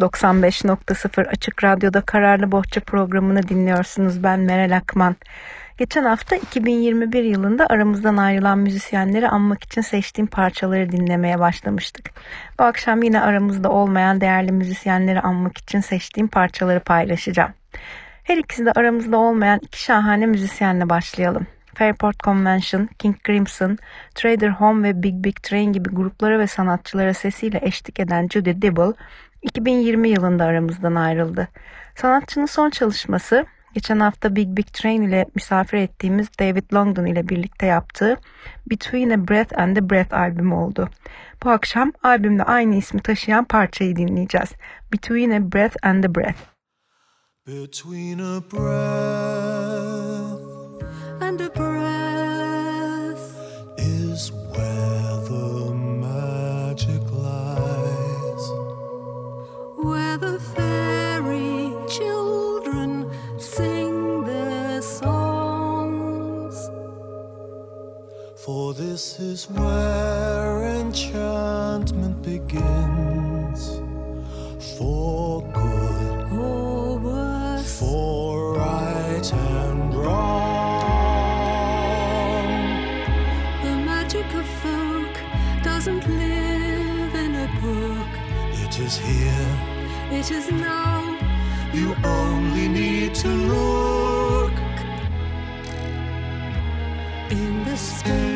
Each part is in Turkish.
95.0 Açık Radyo'da Kararlı Bohça programını dinliyorsunuz. Ben Meral Akman. Geçen hafta 2021 yılında aramızdan ayrılan müzisyenleri anmak için seçtiğim parçaları dinlemeye başlamıştık. Bu akşam yine aramızda olmayan değerli müzisyenleri anmak için seçtiğim parçaları paylaşacağım. Her ikisi de aramızda olmayan iki şahane müzisyenle başlayalım. Fairport Convention, King Crimson, Trader Home ve Big Big Train gibi gruplara ve sanatçılara sesiyle eşlik eden Judy Dibble 2020 yılında aramızdan ayrıldı. Sanatçının son çalışması geçen hafta Big Big Train ile misafir ettiğimiz David Longdon ile birlikte yaptığı Between a Breath and a Breath albümü oldu. Bu akşam albümde aynı ismi taşıyan parçayı dinleyeceğiz. Between a Breath and a Breath. Between a breath this is where enchantment begins. For good, Or worse, for right and wrong. the magic of folk doesn't live in a book. It is here, It is now. you only need to look. In the spaces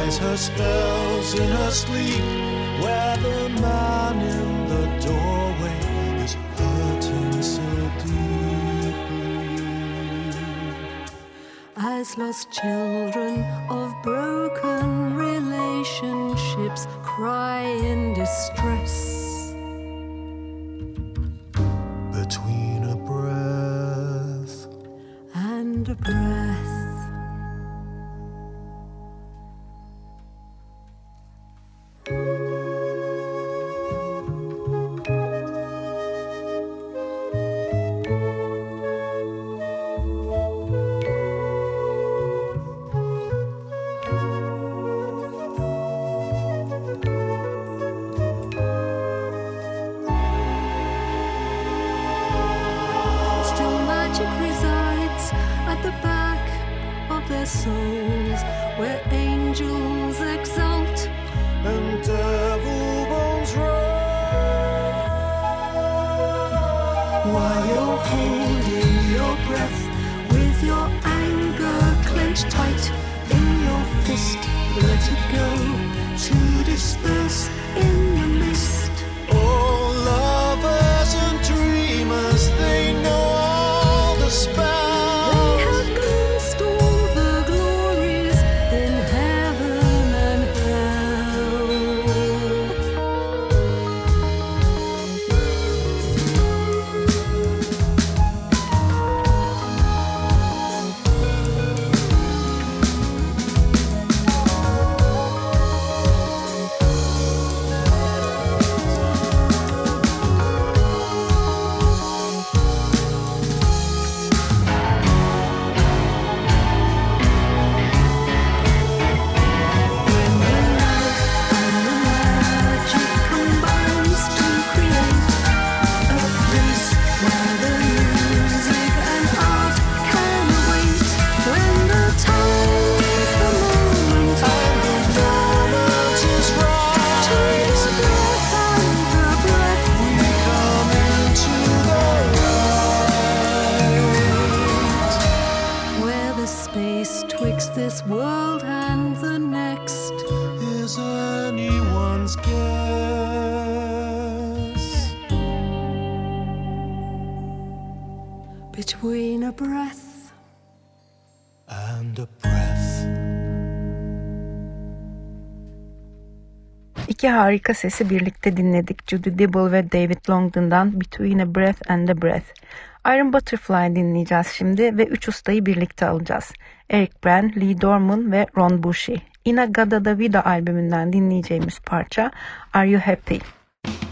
cries her spells in her sleep. Where the man in the doorway is hurting so deeply. as lost children of broken relationships cry in distress. Harika sesi birlikte dinledik. Judy Dibble ve David Longdon'dan Between a Breath and a Breath. Iron Butterfly dinleyeceğiz şimdi ve üç ustayı birlikte alacağız. Eric Bren, Lee Dorman ve Ron Bushy. Ina Gada da Vida albümünden dinleyeceğimiz parça Are You Happy? Are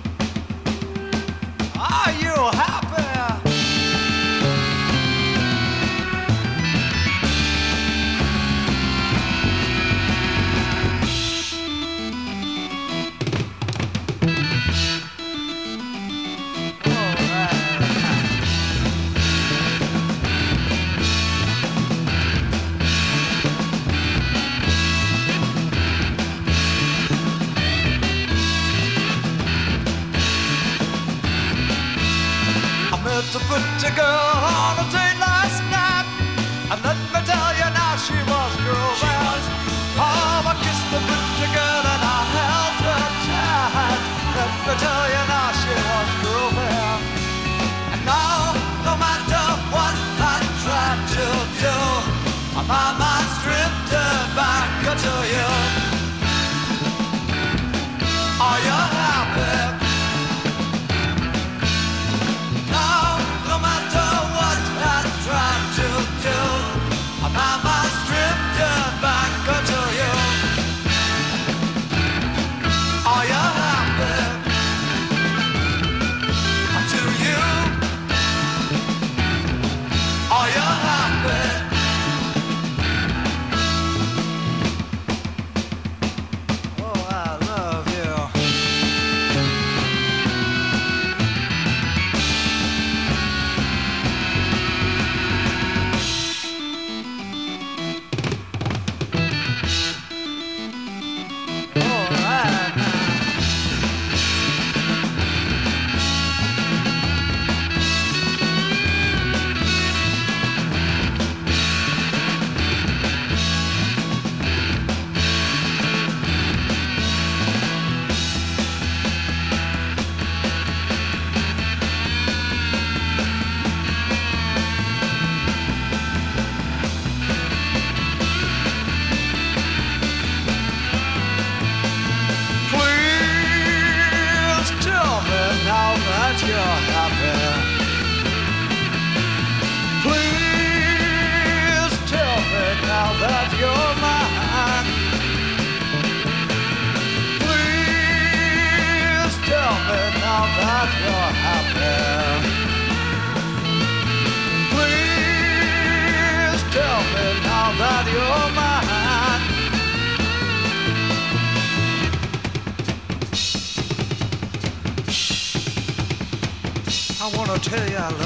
tell you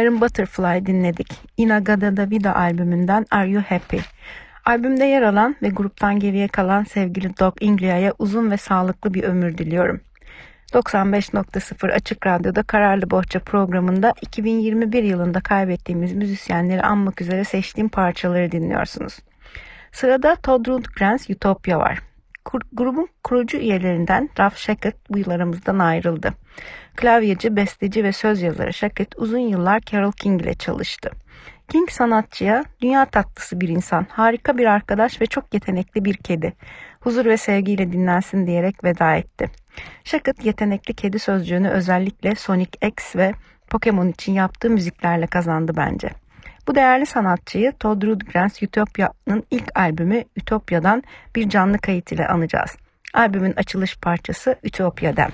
Iron Butterfly dinledik. Inagada da Vida albümünden Are You Happy? Albümde yer alan ve gruptan geriye kalan sevgili Doc Inglia'ya uzun ve sağlıklı bir ömür diliyorum. 95.0 Açık Radyo'da Kararlı Bohça programında 2021 yılında kaybettiğimiz müzisyenleri anmak üzere seçtiğim parçaları dinliyorsunuz. Sırada Todd Rundgrens Utopia var. Kur- grubun kurucu üyelerinden Ralph Shackett bu yıl aramızdan ayrıldı. Klavyeci, besteci ve söz yazarı Shackett uzun yıllar Carole King ile çalıştı. King sanatçıya dünya tatlısı bir insan, harika bir arkadaş ve çok yetenekli bir kedi. Huzur ve sevgiyle dinlensin diyerek veda etti. Shackett yetenekli kedi sözcüğünü özellikle Sonic X ve Pokemon için yaptığı müziklerle kazandı bence. Bu değerli sanatçıyı Todd Rundgrens Utopia'nın ilk albümü Utopia'dan bir canlı kayıt ile anacağız. Albümün açılış parçası Utopia'dan.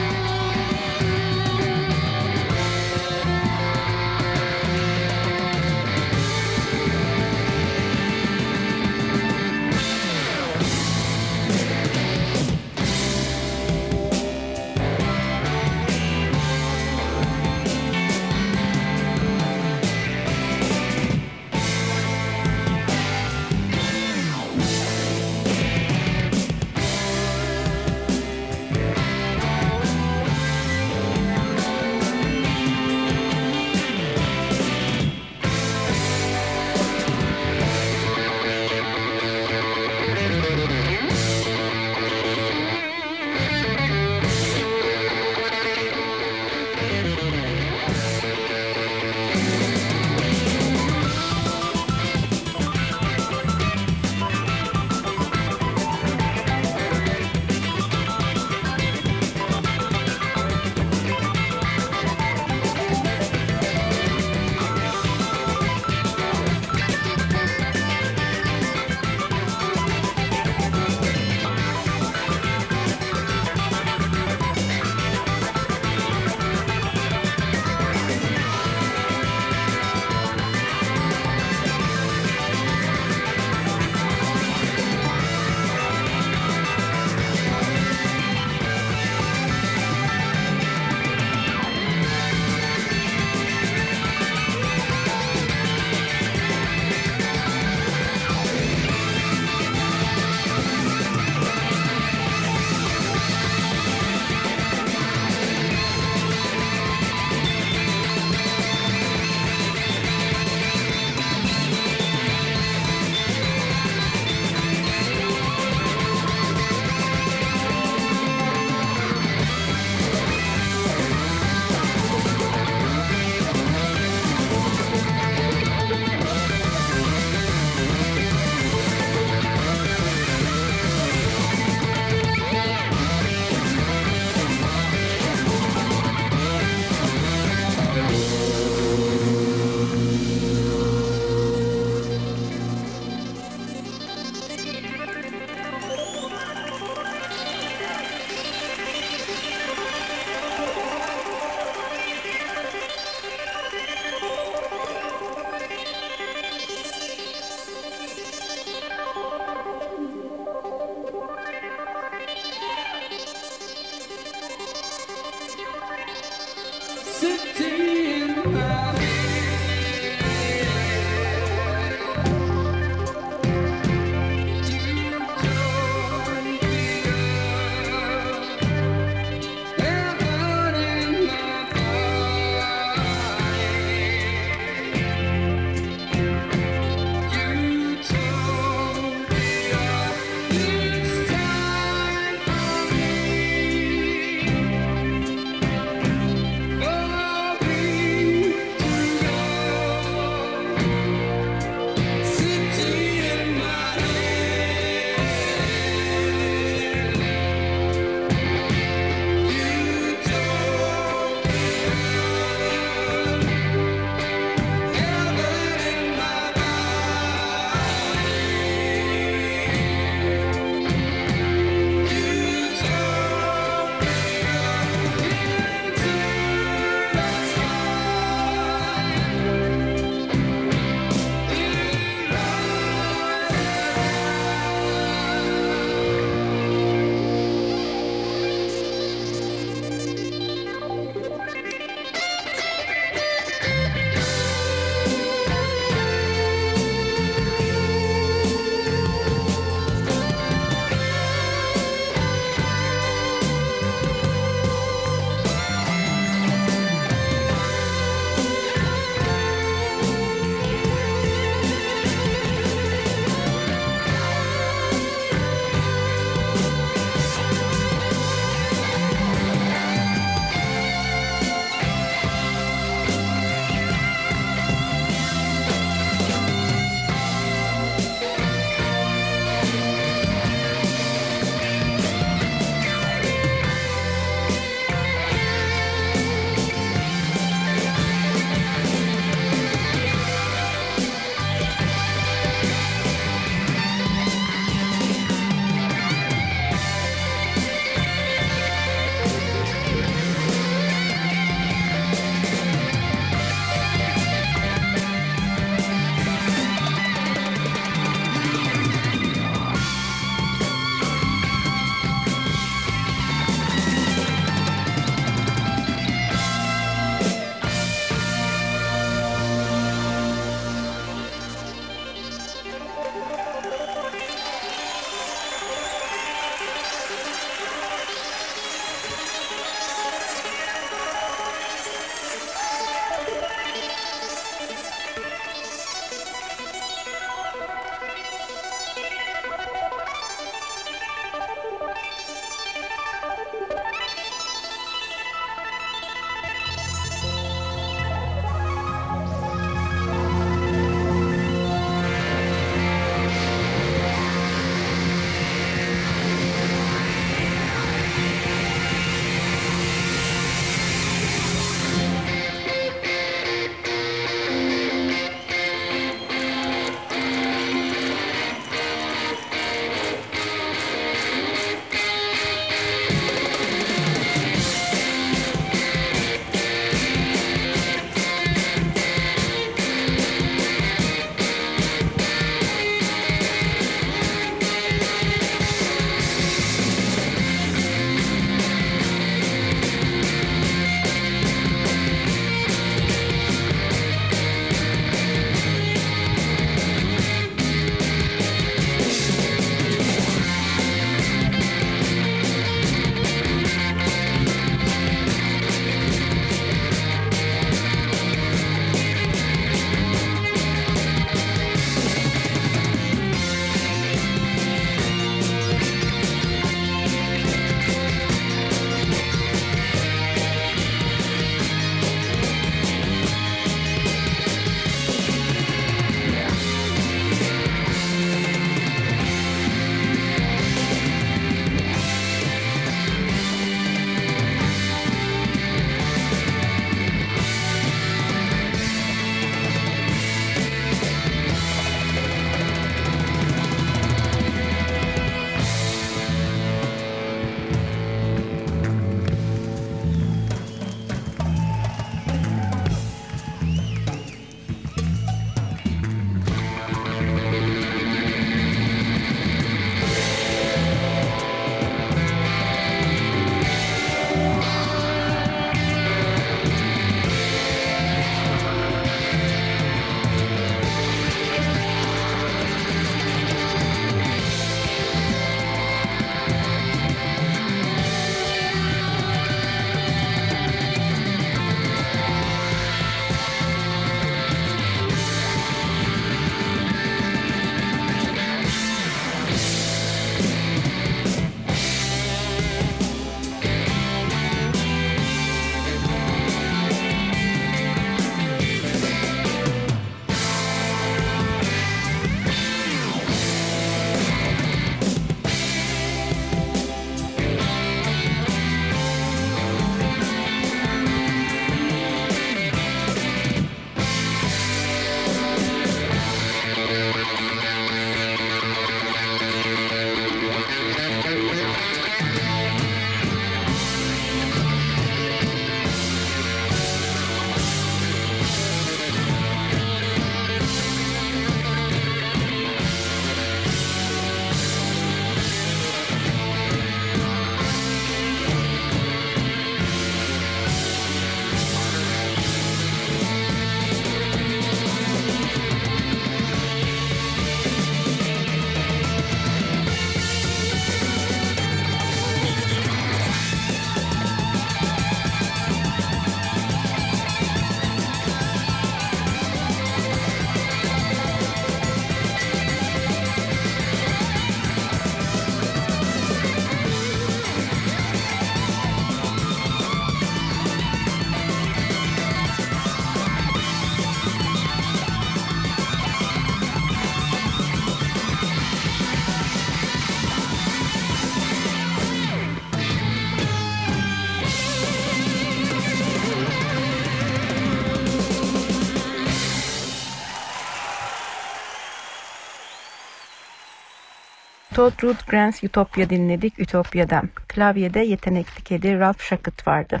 Todd Rundgrens Utopia dinledik Ütopya'dan. Klavyede yetenekli kedi Ralph Shackett vardı.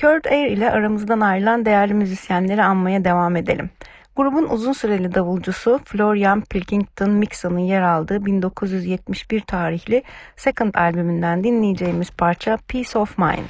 Kurt Air ile aramızdan ayrılan değerli müzisyenleri anmaya devam edelim. Grubun uzun süreli davulcusu Florian Pilkington Mixon'ın yer aldığı 1971 tarihli Second albümünden dinleyeceğimiz parça Peace of Mind.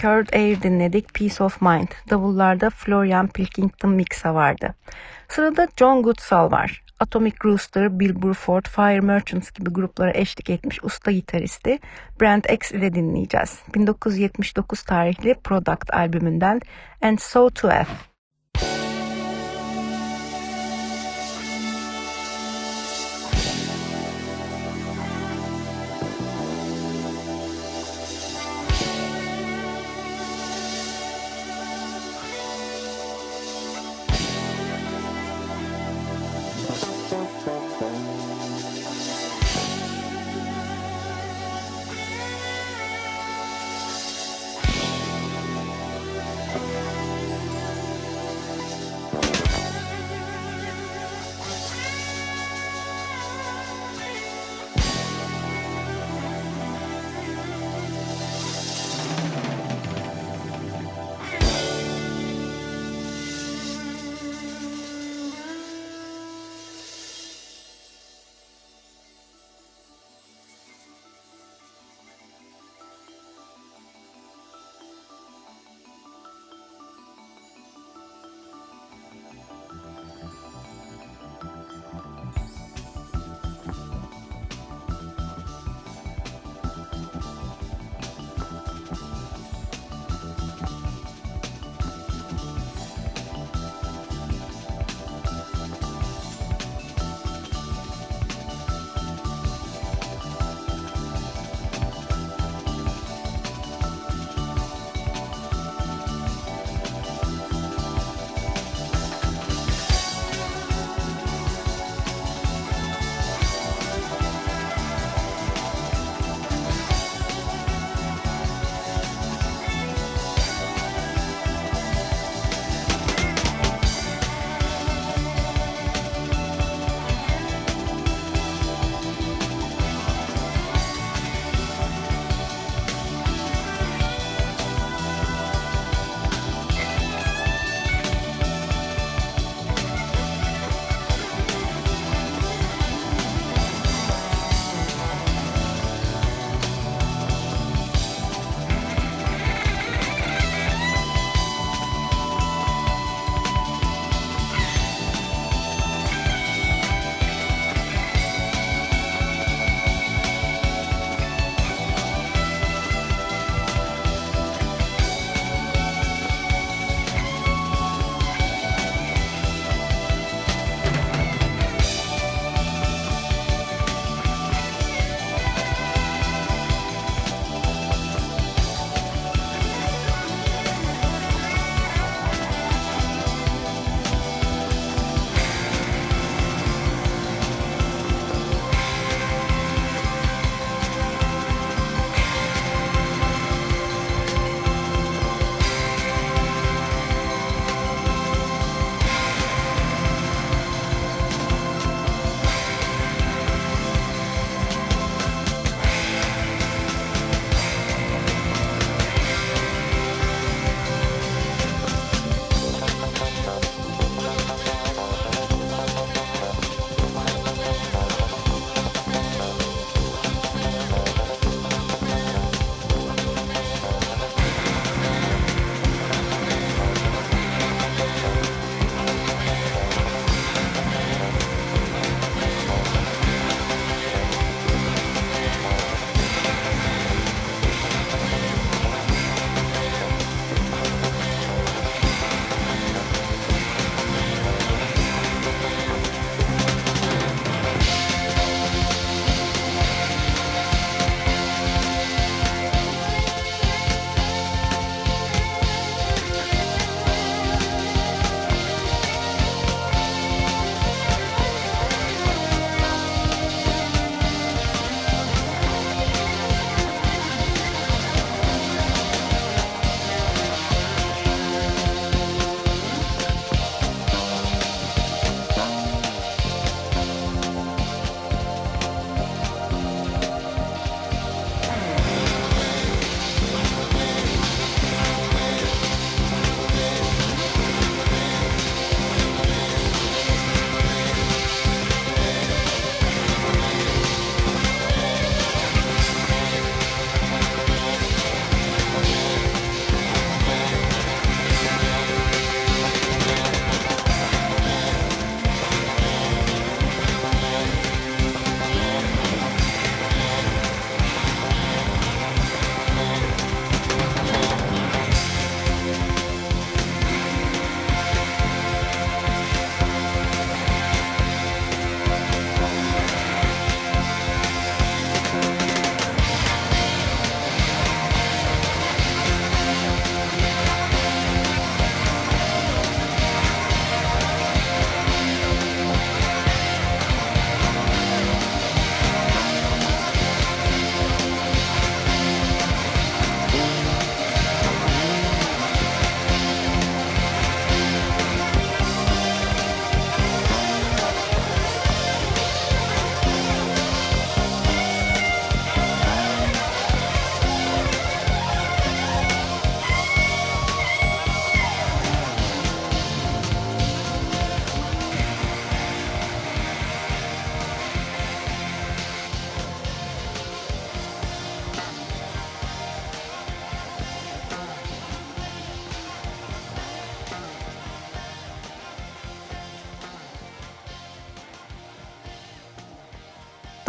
Curd Air dinledik. Peace of Mind. Davullarda Florian Pilkington Mixa vardı. Sırada John Goodsall var. Atomic Rooster, Bill Bruford, Fire Merchants gibi gruplara eşlik etmiş usta gitaristi Brand X ile dinleyeceğiz. 1979 tarihli Product albümünden And So To F.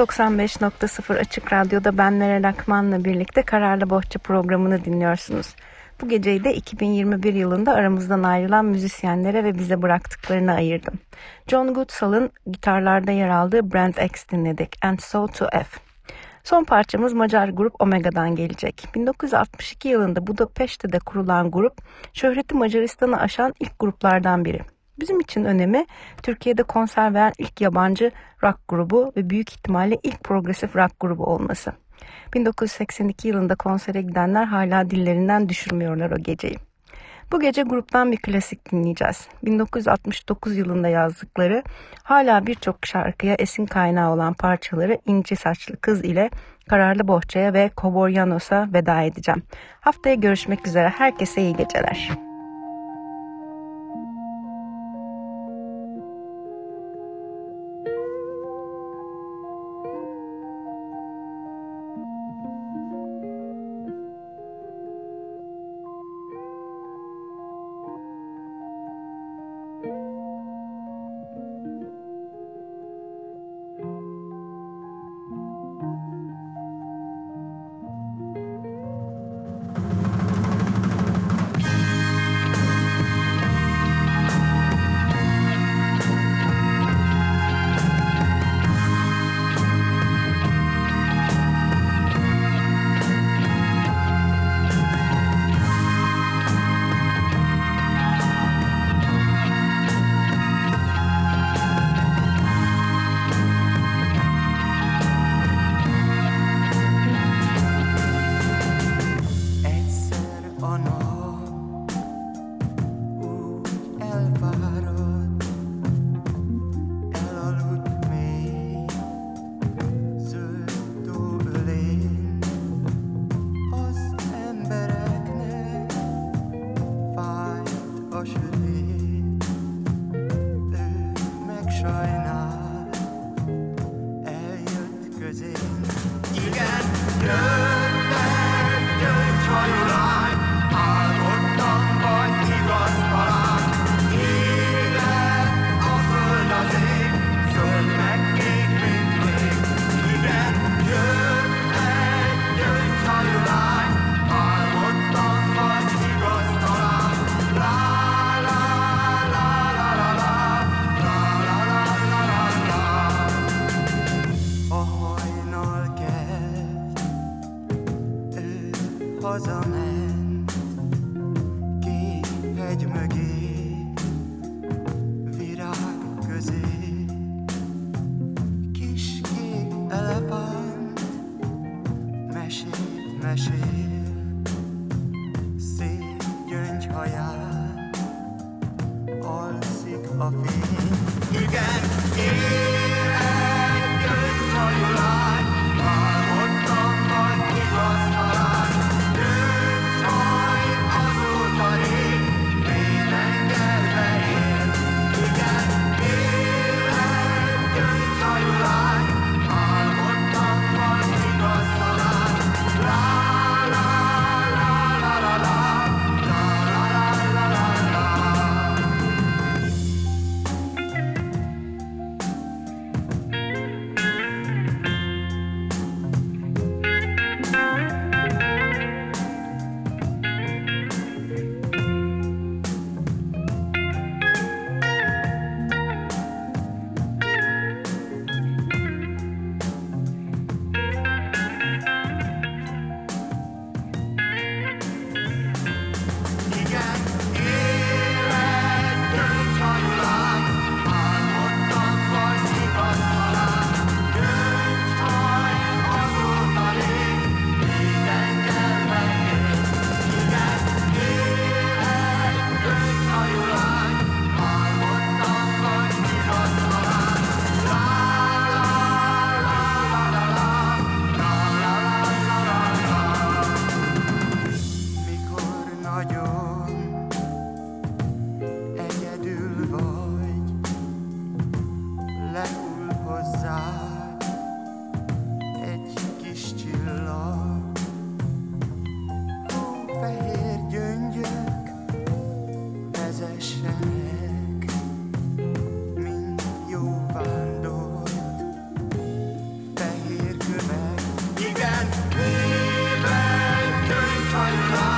95.0 Açık Radyo'da ben Meral Akman'la birlikte Kararlı Bohça programını dinliyorsunuz. Bu geceyi de 2021 yılında aramızdan ayrılan müzisyenlere ve bize bıraktıklarını ayırdım. John Goodsall'ın gitarlarda yer aldığı Brand X dinledik and So to F. Son parçamız Macar grup Omega'dan gelecek. 1962 yılında Budapeşte'de kurulan grup, şöhreti Macaristan'ı aşan ilk gruplardan biri. Bizim için önemi Türkiye'de konser veren ilk yabancı rock grubu ve büyük ihtimalle ilk progresif rock grubu olması. 1982 yılında konsere gidenler hala dillerinden düşürmüyorlar o geceyi. Bu gece gruptan bir klasik dinleyeceğiz. 1969 yılında yazdıkları hala birçok şarkıya esin kaynağı olan parçaları İnci Saçlı Kız ile Kararlı Bohça'ya ve Koboryanos'a veda edeceğim. Haftaya görüşmek üzere. Herkese iyi geceler. Leben könnte ein Land.